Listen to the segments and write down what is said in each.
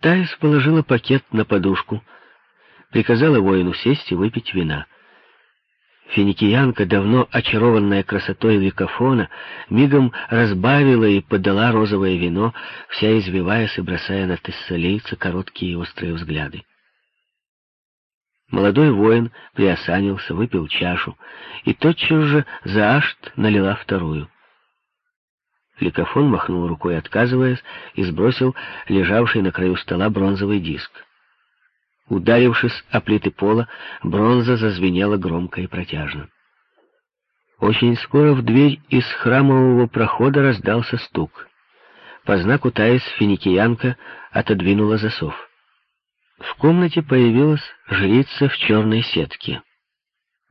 Таис положила пакет на подушку, приказала воину сесть и выпить вина. Финикиянка, давно очарованная красотой ликофона, мигом разбавила и подала розовое вино, вся извиваясь и бросая на тессалийца короткие и острые взгляды. Молодой воин приосанился, выпил чашу, и тотчас же Заашт налила вторую. Ликофон махнул рукой, отказываясь, и сбросил лежавший на краю стола бронзовый диск. Ударившись о плиты пола, бронза зазвенела громко и протяжно. Очень скоро в дверь из храмового прохода раздался стук. По знаку Таис финикиянка отодвинула засов. В комнате появилась жрица в черной сетке.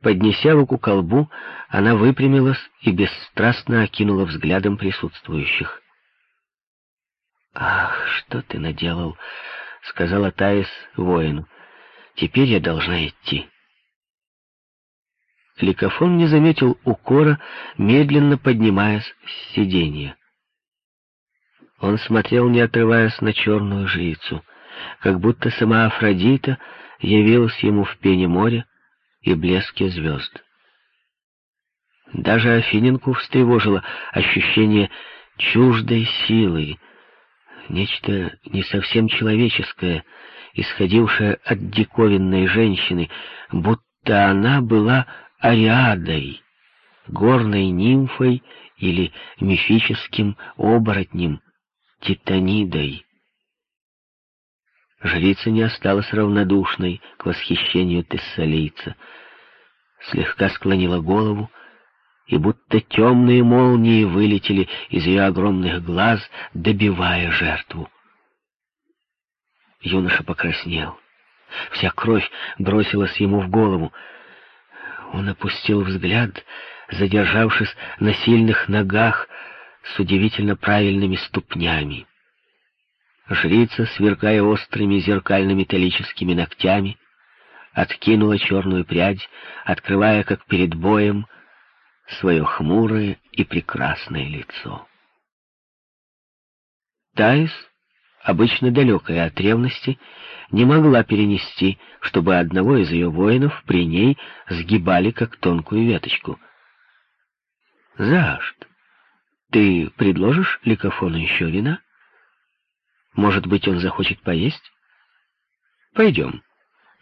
Поднеся руку к колбу, она выпрямилась и бесстрастно окинула взглядом присутствующих. «Ах, что ты наделал!» — сказала Таис воину. «Теперь я должна идти». Ликофон не заметил укора, медленно поднимаясь с сиденья. Он смотрел, не отрываясь на черную жрицу, как будто сама Афродита явилась ему в пене моря и блеске звезд. Даже Афиненку встревожило ощущение чуждой силы, нечто не совсем человеческое, исходившее от диковинной женщины, будто она была ариадой, горной нимфой или мифическим оборотнем, титанидой. Жрица не осталась равнодушной к восхищению тессалийца. Слегка склонила голову, и будто темные молнии вылетели из ее огромных глаз, добивая жертву. Юноша покраснел. Вся кровь бросилась ему в голову. Он опустил взгляд, задержавшись на сильных ногах с удивительно правильными ступнями. Жрица, сверкая острыми зеркально-металлическими ногтями, откинула черную прядь, открывая, как перед боем, свое хмурое и прекрасное лицо. Таис, обычно далекая от ревности, не могла перенести, чтобы одного из ее воинов при ней сгибали, как тонкую веточку. «Заашт, ты предложишь Ликофону еще вина? Может быть, он захочет поесть? Пойдем».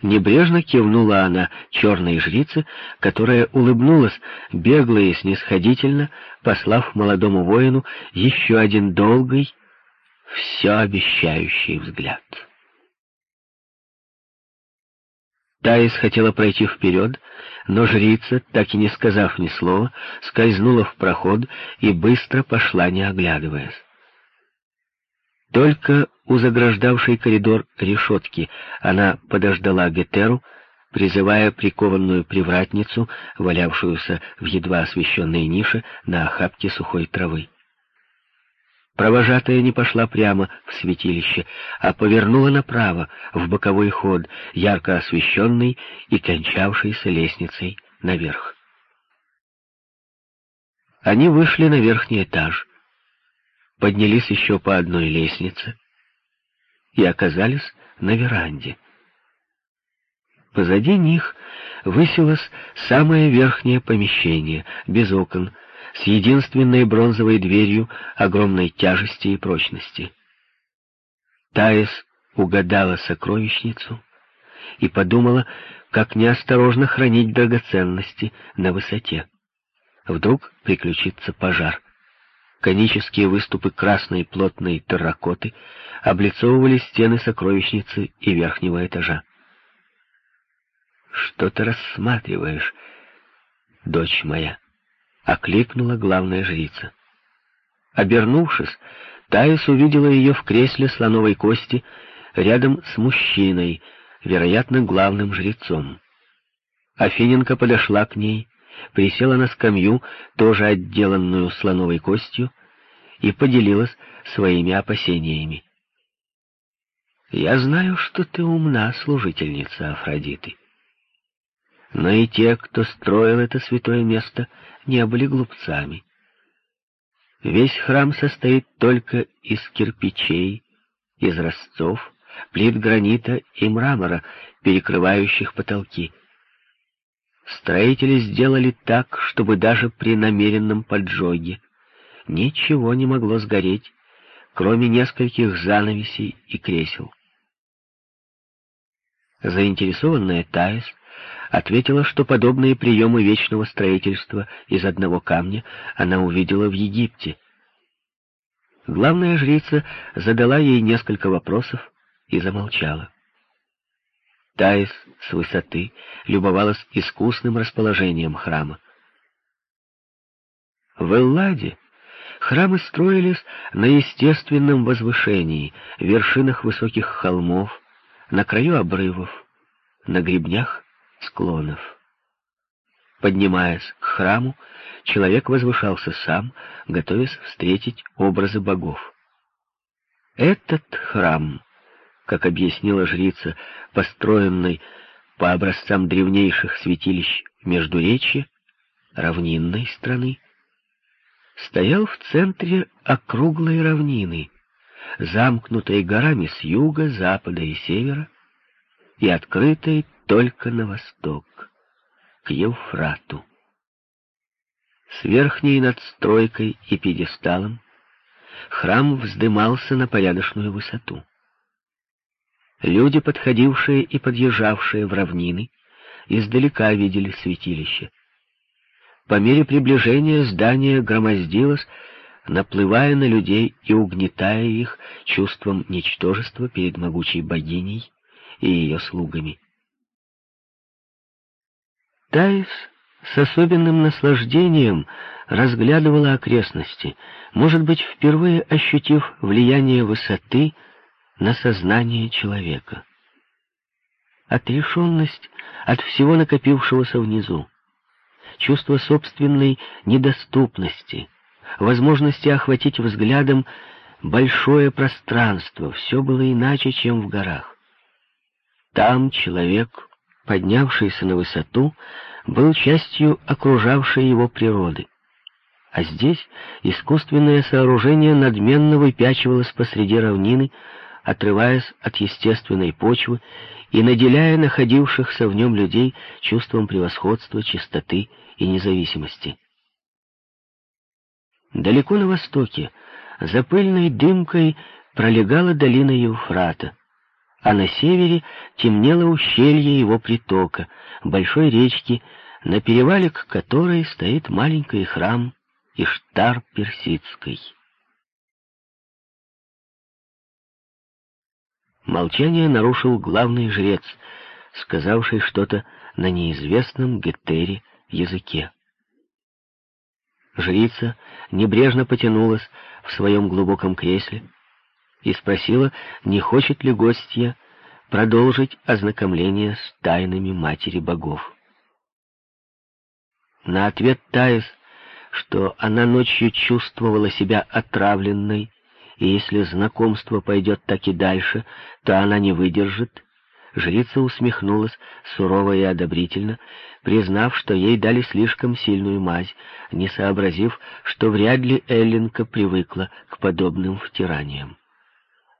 Небрежно кивнула она черной жрице, которая улыбнулась бегло и снисходительно, послав молодому воину еще один долгий, все обещающий взгляд. Таис хотела пройти вперед, но жрица, так и не сказав ни слова, скользнула в проход и быстро пошла, не оглядываясь. Только у заграждавшей коридор решетки она подождала Гетеру, призывая прикованную привратницу, валявшуюся в едва освещенной нише на охапке сухой травы. Провожатая не пошла прямо в святилище, а повернула направо, в боковой ход, ярко освещенный и кончавшийся лестницей наверх. Они вышли на верхний этаж поднялись еще по одной лестнице и оказались на веранде. Позади них высилось самое верхнее помещение, без окон, с единственной бронзовой дверью огромной тяжести и прочности. Таис угадала сокровищницу и подумала, как неосторожно хранить драгоценности на высоте. Вдруг приключится пожар. Конические выступы красной плотной терракоты облицовывали стены сокровищницы и верхнего этажа. «Что ты рассматриваешь, дочь моя?» — окликнула главная жрица. Обернувшись, Таис увидела ее в кресле слоновой кости рядом с мужчиной, вероятно, главным жрецом. Афиненко подошла к ней присела на скамью, тоже отделанную слоновой костью, и поделилась своими опасениями. «Я знаю, что ты умна, служительница Афродиты. Но и те, кто строил это святое место, не были глупцами. Весь храм состоит только из кирпичей, из ростцов, плит гранита и мрамора, перекрывающих потолки. Строители сделали так, чтобы даже при намеренном поджоге ничего не могло сгореть, кроме нескольких занавесей и кресел. Заинтересованная Таис ответила, что подобные приемы вечного строительства из одного камня она увидела в Египте. Главная жрица задала ей несколько вопросов и замолчала. Таис с высоты любовалась искусным расположением храма. В Элладе храмы строились на естественном возвышении, вершинах высоких холмов, на краю обрывов, на гребнях склонов. Поднимаясь к храму, человек возвышался сам, готовясь встретить образы богов. Этот храм, как объяснила жрица, построенный по образцам древнейших святилищ Междуречья, равнинной страны, стоял в центре округлой равнины, замкнутой горами с юга, запада и севера, и открытой только на восток, к Евфрату. С верхней надстройкой и пьедесталом храм вздымался на порядочную высоту. Люди, подходившие и подъезжавшие в равнины, издалека видели святилище. По мере приближения здание громоздилось, наплывая на людей и угнетая их чувством ничтожества перед могучей богиней и ее слугами. Таис с особенным наслаждением разглядывала окрестности, может быть, впервые ощутив влияние высоты на сознание человека. Отрешенность от всего накопившегося внизу чувство собственной недоступности, возможности охватить взглядом большое пространство. Все было иначе, чем в горах. Там человек, поднявшийся на высоту, был частью окружавшей его природы. А здесь искусственное сооружение надменно выпячивалось посреди равнины, отрываясь от естественной почвы и наделяя находившихся в нем людей чувством превосходства, чистоты и независимости. Далеко на востоке, за пыльной дымкой, пролегала долина Евфрата, а на севере темнело ущелье его притока, большой речки, на перевале к которой стоит маленький храм Иштар Персидской. Молчание нарушил главный жрец, сказавший что-то на неизвестном Гетере языке. Жрица небрежно потянулась в своем глубоком кресле и спросила, не хочет ли гостья продолжить ознакомление с тайнами Матери Богов. На ответ Таис, что она ночью чувствовала себя отравленной, и если знакомство пойдет так и дальше, то она не выдержит, жрица усмехнулась сурово и одобрительно, признав, что ей дали слишком сильную мазь, не сообразив, что вряд ли Эллинка привыкла к подобным втираниям.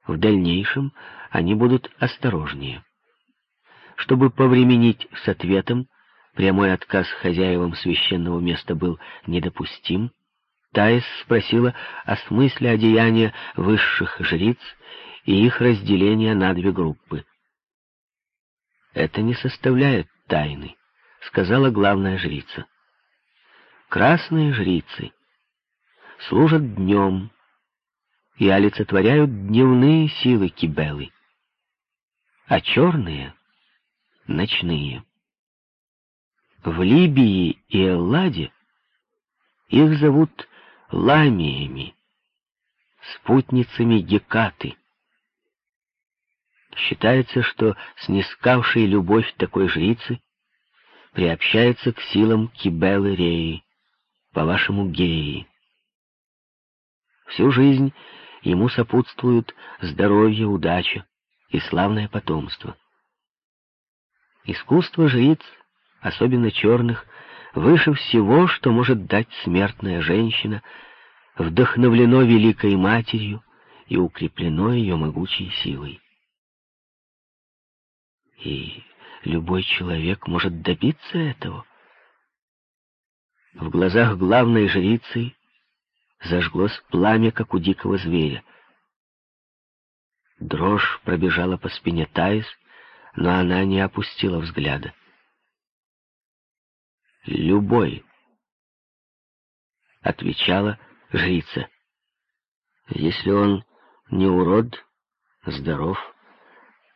В дальнейшем они будут осторожнее. Чтобы повременить с ответом, прямой отказ хозяевам священного места был недопустим, Таис спросила о смысле одеяния высших жриц и их разделения на две группы. «Это не составляет тайны», — сказала главная жрица. «Красные жрицы служат днем и олицетворяют дневные силы Кибелы, а черные — ночные. В Либии и Элладе их зовут ламиями, спутницами Гекаты. Считается, что снискавший любовь такой жрицы приобщается к силам Кибелы Реи, по-вашему Геи. Всю жизнь ему сопутствуют здоровье, удача и славное потомство. Искусство жриц, особенно черных, выше всего, что может дать смертная женщина, вдохновлено великой матерью и укреплено ее могучей силой. И любой человек может добиться этого. В глазах главной жрицы зажглось пламя, как у дикого зверя. Дрожь пробежала по спине Таис, но она не опустила взгляда. «Любой», — отвечала жрица, — «если он не урод, здоров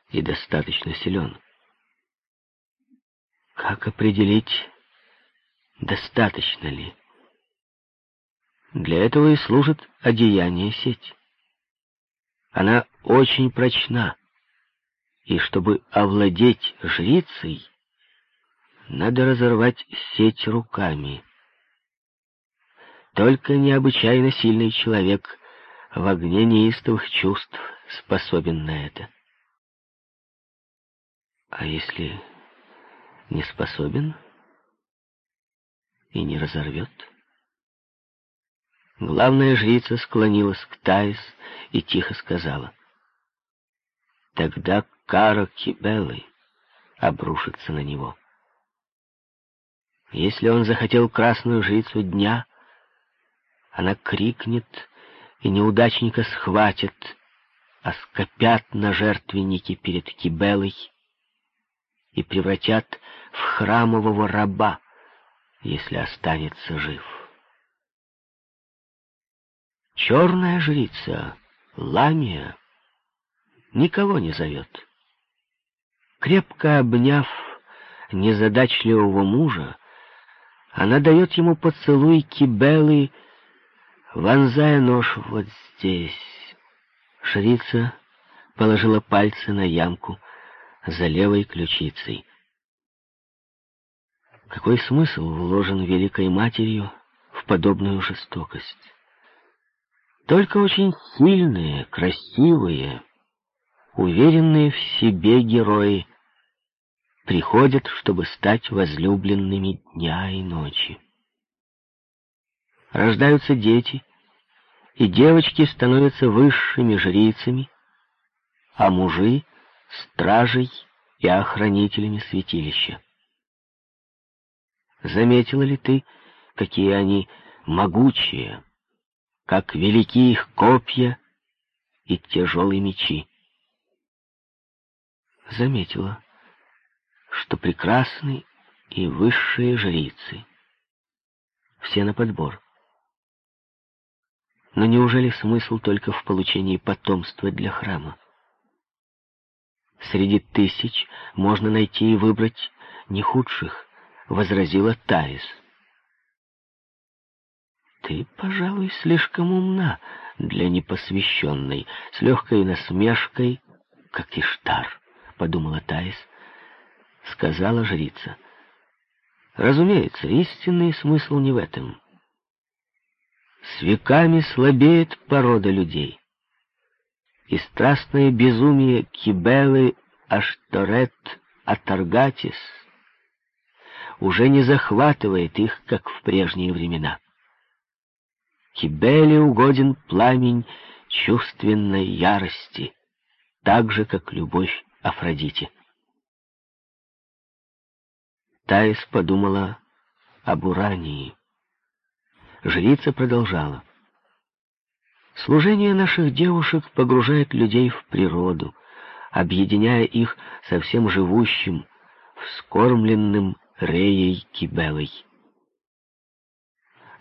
и достаточно силен». Как определить, достаточно ли? Для этого и служит одеяние сеть. Она очень прочна, и чтобы овладеть жрицей, надо разорвать сеть руками. Только необычайно сильный человек в огне неистовых чувств способен на это. А если не способен и не разорвет? Главная жрица склонилась к Таис и тихо сказала. Тогда кара Кибелы обрушится на него. Если он захотел красную жрицу дня, она крикнет, и неудачника схватят, а скопят на жертвенники перед Кибелой и превратят в храмового раба, если останется жив. Черная жрица, Ламия, никого не зовет. Крепко обняв незадачливого мужа, она дает ему поцелуй кибелы, вонзая нож вот здесь. Жрица положила пальцы на ямку за левой ключицей. Какой смысл вложен Великой Матерью в подобную жестокость? Только очень сильные, красивые, уверенные в себе герои приходят, чтобы стать возлюбленными дня и ночи. Рождаются дети, и девочки становятся высшими жрицами, а мужи — стражей и охранителями святилища. Заметила ли ты, какие они могучие, как велики их копья и тяжелые мечи? Заметила что прекрасны и высшие жрицы. Все на подбор. Но неужели смысл только в получении потомства для храма? Среди тысяч можно найти и выбрать не худших, возразила Таис. Ты, пожалуй, слишком умна для непосвященной, с легкой насмешкой, как Иштар, подумала Таис, — сказала жрица. Разумеется, истинный смысл не в этом. С веками слабеет порода людей. И страстное безумие Кибелы Ашторет Атаргатис уже не захватывает их, как в прежние времена. Кибеле угоден пламень чувственной ярости, так же, как любовь Афродите. Таис подумала об Урании. Жрица продолжала. Служение наших девушек погружает людей в природу, объединяя их со всем живущим, вскормленным Реей Кибелой.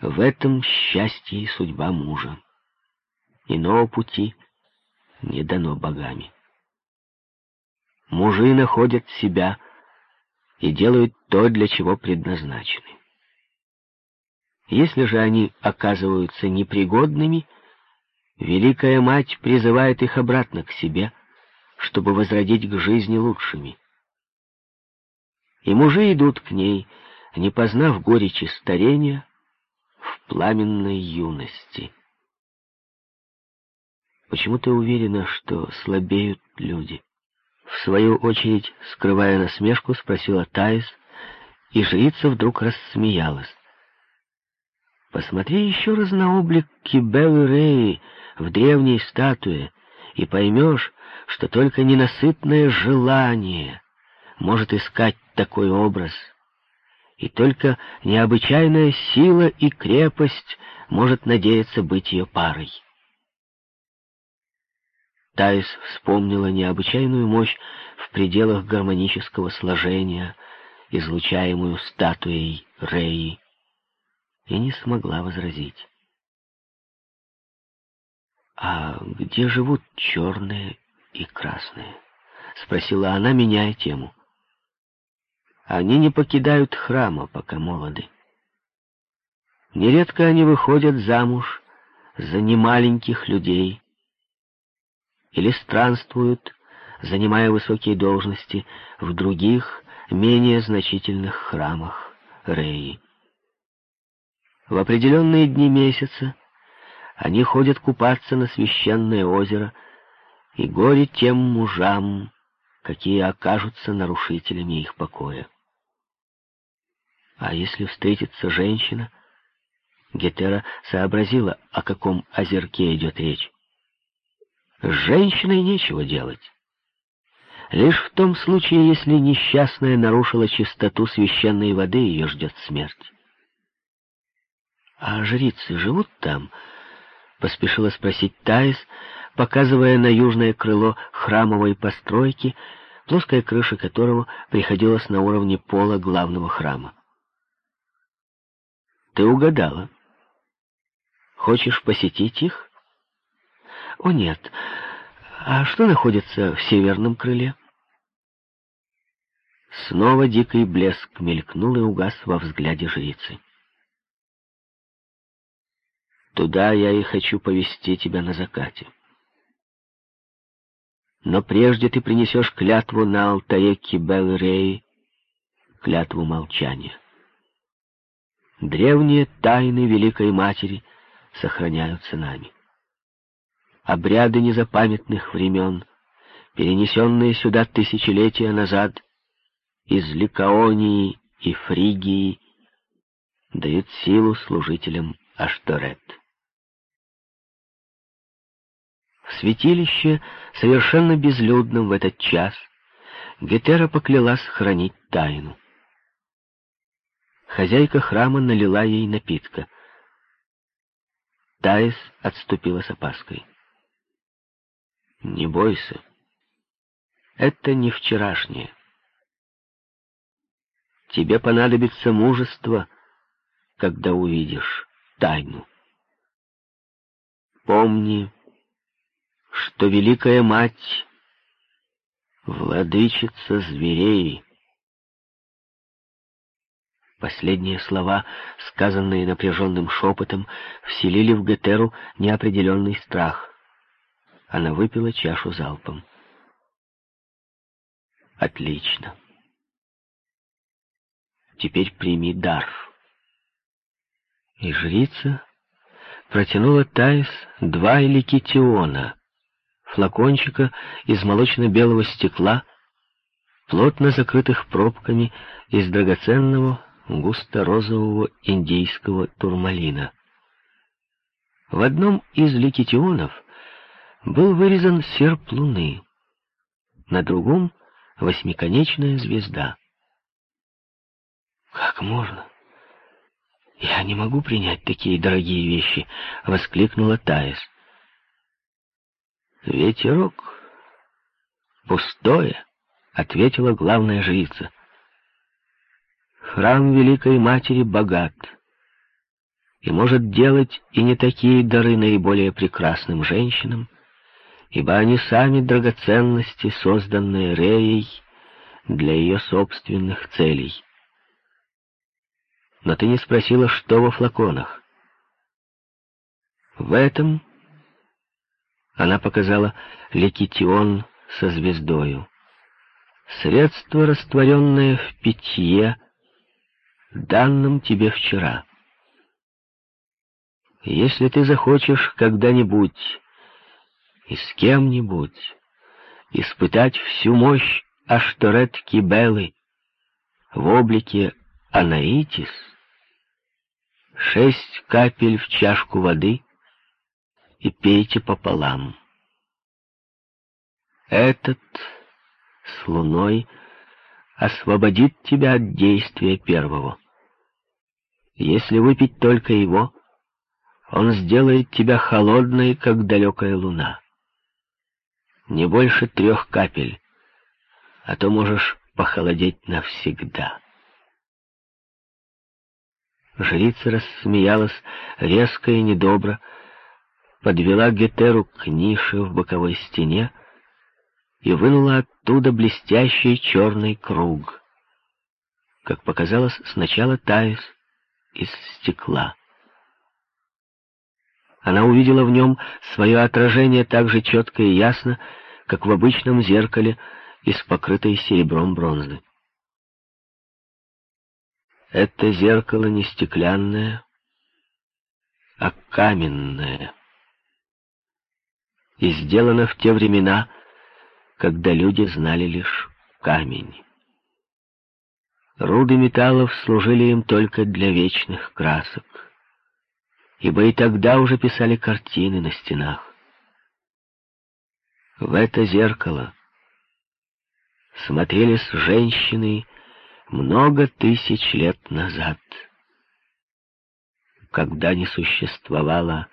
В этом счастье и судьба мужа. Иного пути не дано богами. Мужи находят себя и делают то, для чего предназначены. Если же они оказываются непригодными, Великая Мать призывает их обратно к себе, чтобы возродить к жизни лучшими. И мужи идут к ней, не познав горечи старения, в пламенной юности. Почему ты уверена, что слабеют люди? В свою очередь, скрывая насмешку, спросила Таис, и жрица вдруг рассмеялась. Посмотри еще раз на облик Кибелы Реи в древней статуе, и поймешь, что только ненасытное желание может искать такой образ, и только необычайная сила и крепость может надеяться быть ее парой. Таис вспомнила необычайную мощь в пределах гармонического сложения, излучаемую статуей Реи, и не смогла возразить. «А где живут черные и красные?» — спросила она, меняя тему. «Они не покидают храма, пока молоды. Нередко они выходят замуж за немаленьких людей или странствуют, занимая высокие должности в других, менее значительных храмах Реи. В определенные дни месяца они ходят купаться на священное озеро, и горе тем мужам, какие окажутся нарушителями их покоя. А если встретится женщина, Гетера сообразила, о каком озерке идет речь. С женщиной нечего делать. Лишь в том случае, если несчастная нарушила чистоту священной воды, ее ждет смерть. «А жрицы живут там?» — поспешила спросить Таис, показывая на южное крыло храмовой постройки, плоская крыша которого приходилась на уровне пола главного храма. «Ты угадала. Хочешь посетить их?» «О, нет. А что находится в северном крыле?» Снова дикий блеск мелькнул и угас во взгляде жрицы. Туда я и хочу повести тебя на закате. Но прежде ты принесешь клятву на алтаре Кибел-Рей, клятву молчания. Древние тайны Великой Матери сохраняются нами. Обряды незапамятных времен, перенесенные сюда тысячелетия назад из Ликаонии и Фригии, дают силу служителям Ашторет. В святилище, совершенно безлюдном в этот час, Гетера поклялась хранить тайну. Хозяйка храма налила ей напитка. Таис отступила с опаской. «Не бойся. Это не вчерашнее. Тебе понадобится мужество, когда увидишь тайну. Помни, что Великая Мать — владычица зверей. Последние слова, сказанные напряженным шепотом, вселили в Гетеру неопределенный страх. Она выпила чашу залпом. «Отлично. Теперь прими Дарф». И жрица протянула Таис два эликитиона — флакончика из молочно-белого стекла, плотно закрытых пробками из драгоценного густо-розового индейского турмалина. В одном из ликетионов был вырезан серп луны, на другом — восьмиконечная звезда. «Как можно? Я не могу принять такие дорогие вещи!» — воскликнула Таис. «Ветерок пустое», — ответила главная жрица. «Храм Великой Матери богат и может делать и не такие дары наиболее прекрасным женщинам, ибо они сами драгоценности, созданные Реей для ее собственных целей. Но ты не спросила, что во флаконах. В этом она показала лекитион со звездою. Средство, растворенное в питье, данном тебе вчера. Если ты захочешь когда-нибудь и с кем-нибудь испытать всю мощь Ашторет Кибелы в облике Анаитис, шесть капель в чашку воды — и пейте пополам. Этот с луной освободит тебя от действия первого. Если выпить только его, он сделает тебя холодной, как далекая луна. Не больше трех капель, а то можешь похолодеть навсегда. Жрица рассмеялась резко и недобро, подвела Гетеру к нише в боковой стене и вынула оттуда блестящий черный круг. Как показалось, сначала Таис из стекла. Она увидела в нем свое отражение так же четко и ясно, как в обычном зеркале из покрытой серебром бронзы. Это зеркало не стеклянное, а каменное. И сделано в те времена, когда люди знали лишь камень. Руды металлов служили им только для вечных красок, ибо и тогда уже писали картины на стенах. В это зеркало смотрелись женщины много тысяч лет назад, когда не существовало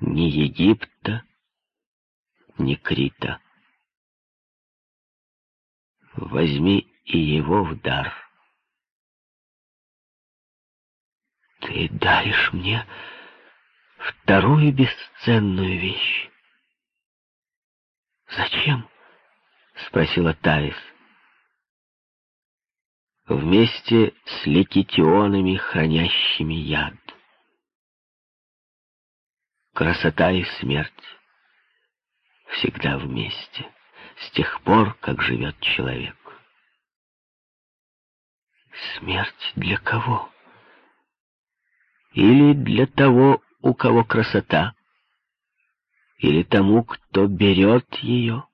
ни Египта, ни Крита. Возьми и его в дар. Ты даришь мне вторую бесценную вещь. Зачем? Спросила Таис. Вместе с ликитионами, хранящими яд. Красота и смерть всегда вместе, с тех пор, как живет человек. Смерть для кого? Или для того, у кого красота, или тому, кто берет ее,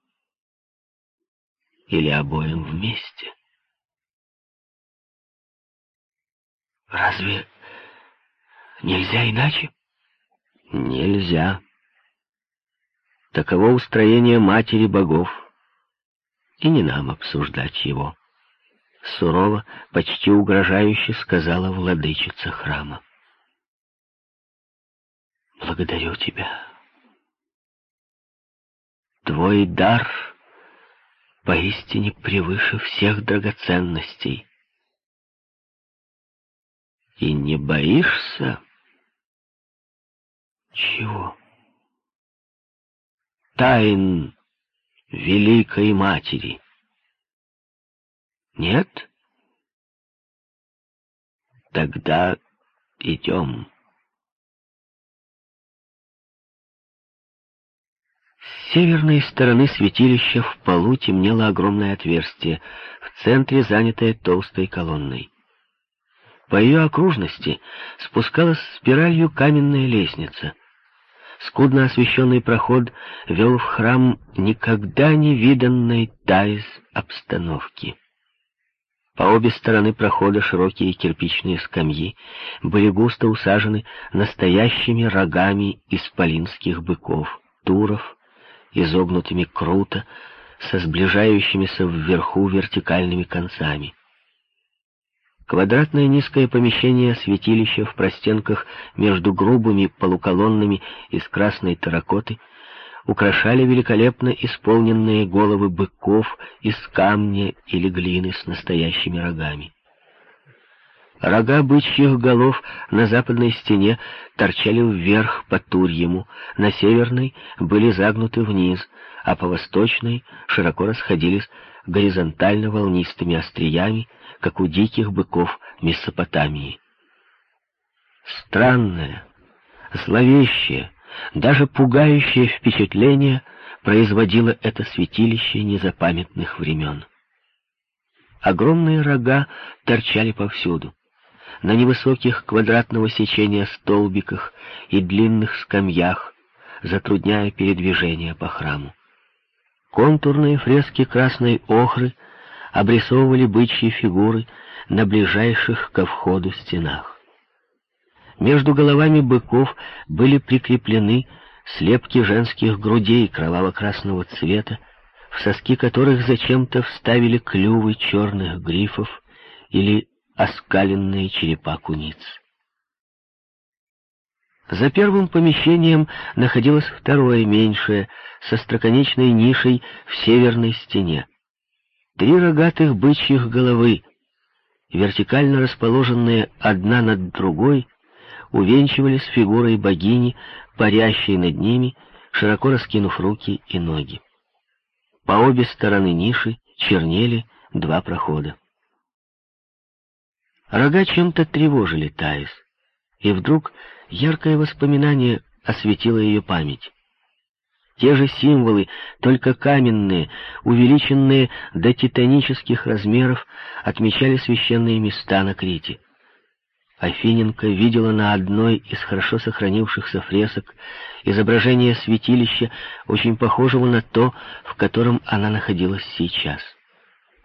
или обоим вместе. Разве нельзя иначе? Нельзя. Таково устроение матери богов, и не нам обсуждать его. Сурово, почти угрожающе сказала владычица храма благодарю тебя. Твой дар поистине превыше всех драгоценностей. И не боишься? Чего? Тайн Великой Матери. Нет? Тогда идем. Северной стороны святилища в полу темнело огромное отверстие, в центре занятое толстой колонной. По ее окружности спускалась спиралью каменная лестница. Скудно освещенный проход вел в храм никогда не виданной Таис обстановки. По обе стороны прохода широкие кирпичные скамьи были густо усажены настоящими рогами исполинских быков, туров, изогнутыми круто, со сближающимися вверху вертикальными концами. Квадратное низкое помещение святилища в простенках между грубыми полуколоннами из красной терракоты украшали великолепно исполненные головы быков из камня или глины с настоящими рогами. Рога бычьих голов на западной стене торчали вверх по Турьему, на северной были загнуты вниз, а по восточной широко расходились горизонтально волнистыми остриями, как у диких быков Месопотамии. Странное, зловещее, даже пугающее впечатление производило это святилище незапамятных времен. Огромные рога торчали повсюду на невысоких квадратного сечения столбиках и длинных скамьях, затрудняя передвижение по храму. Контурные фрески красной охры обрисовывали бычьи фигуры на ближайших ко входу стенах. Между головами быков были прикреплены слепки женских грудей кроваво-красного цвета в соски которых зачем-то вставили клювы черных грифов или оскаленные черепа куниц. За первым помещением находилось второе, меньшее, со строконечной нишей в северной стене. Три рогатых бычьих головы, вертикально расположенные одна над другой, увенчивались фигурой богини, парящей над ними, широко раскинув руки и ноги. По обе стороны ниши чернели два прохода. Рога чем-то тревожили Таис, и вдруг яркое воспоминание осветило ее память. Те же символы, только каменные, увеличенные до титанических размеров, отмечали священные места на Крите. Афиненко видела на одной из хорошо сохранившихся фресок изображение святилища, очень похожего на то, в котором она находилась сейчас.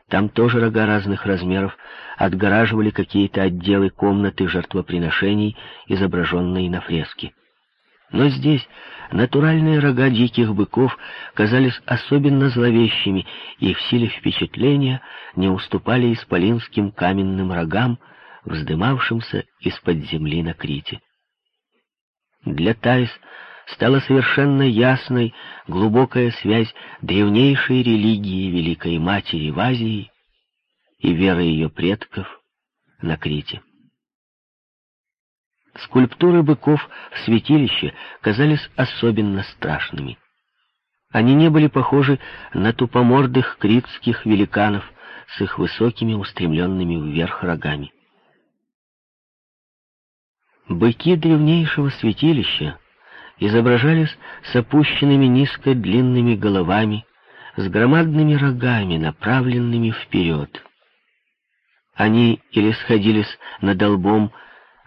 Там тоже рога разных размеров отгораживали какие-то отделы комнаты жертвоприношений, изображенные на фреске. Но здесь натуральные рога диких быков казались особенно зловещими и в силе впечатления не уступали исполинским каменным рогам, вздымавшимся из-под земли на Крите. Для Таис стала совершенно ясной глубокая связь древнейшей религии Великой Матери в Азии и веры ее предков на Крите. Скульптуры быков в святилище казались особенно страшными. Они не были похожи на тупомордых критских великанов с их высокими устремленными вверх рогами. Быки древнейшего святилища изображались с опущенными низко длинными головами, с громадными рогами, направленными вперед. Они или сходились над лбом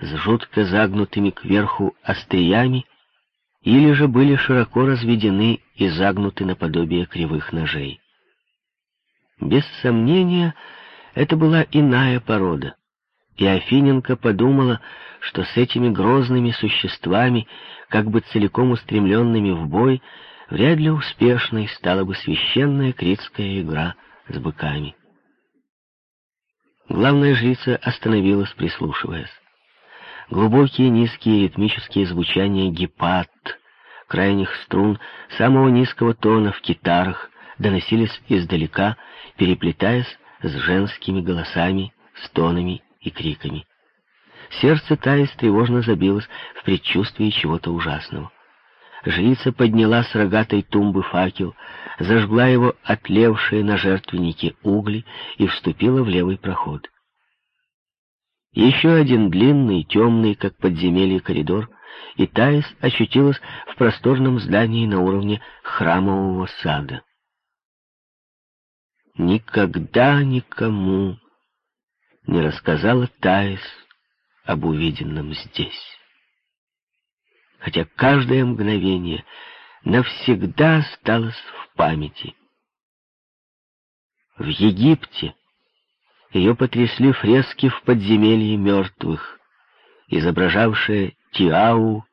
с жутко загнутыми кверху остриями, или же были широко разведены и загнуты наподобие кривых ножей. Без сомнения, это была иная порода, и Афиненко подумала, что с этими грозными существами, как бы целиком устремленными в бой, вряд ли успешной стала бы священная критская игра с быками. Главная жрица остановилась, прислушиваясь. Глубокие низкие ритмические звучания гепат, крайних струн, самого низкого тона в китарах доносились издалека, переплетаясь с женскими голосами, стонами и криками. Сердце Таис тревожно забилось в предчувствии чего-то ужасного. Жрица подняла с рогатой тумбы факел, зажгла его отлевшие на жертвеннике угли и вступила в левый проход. Еще один длинный, темный, как подземелье коридор, и Таис очутилась в просторном здании на уровне храмового сада. Никогда никому не рассказала Таис об увиденном здесь. Хотя каждое мгновение навсегда осталось в памяти. В Египте ее потрясли фрески в подземелье мертвых, изображавшие Тиау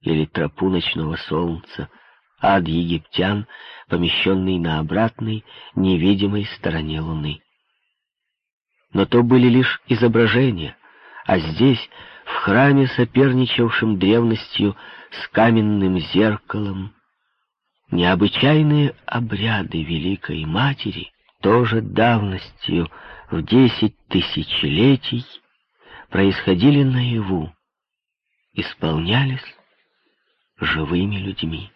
или тропу ночного солнца, ад египтян, помещенный на обратной, невидимой стороне луны. Но то были лишь изображения, а здесь, в храме, соперничавшем древностью с каменным зеркалом, необычайные обряды Великой Матери, тоже давностью в десять тысячелетий, происходили наяву, исполнялись живыми людьми.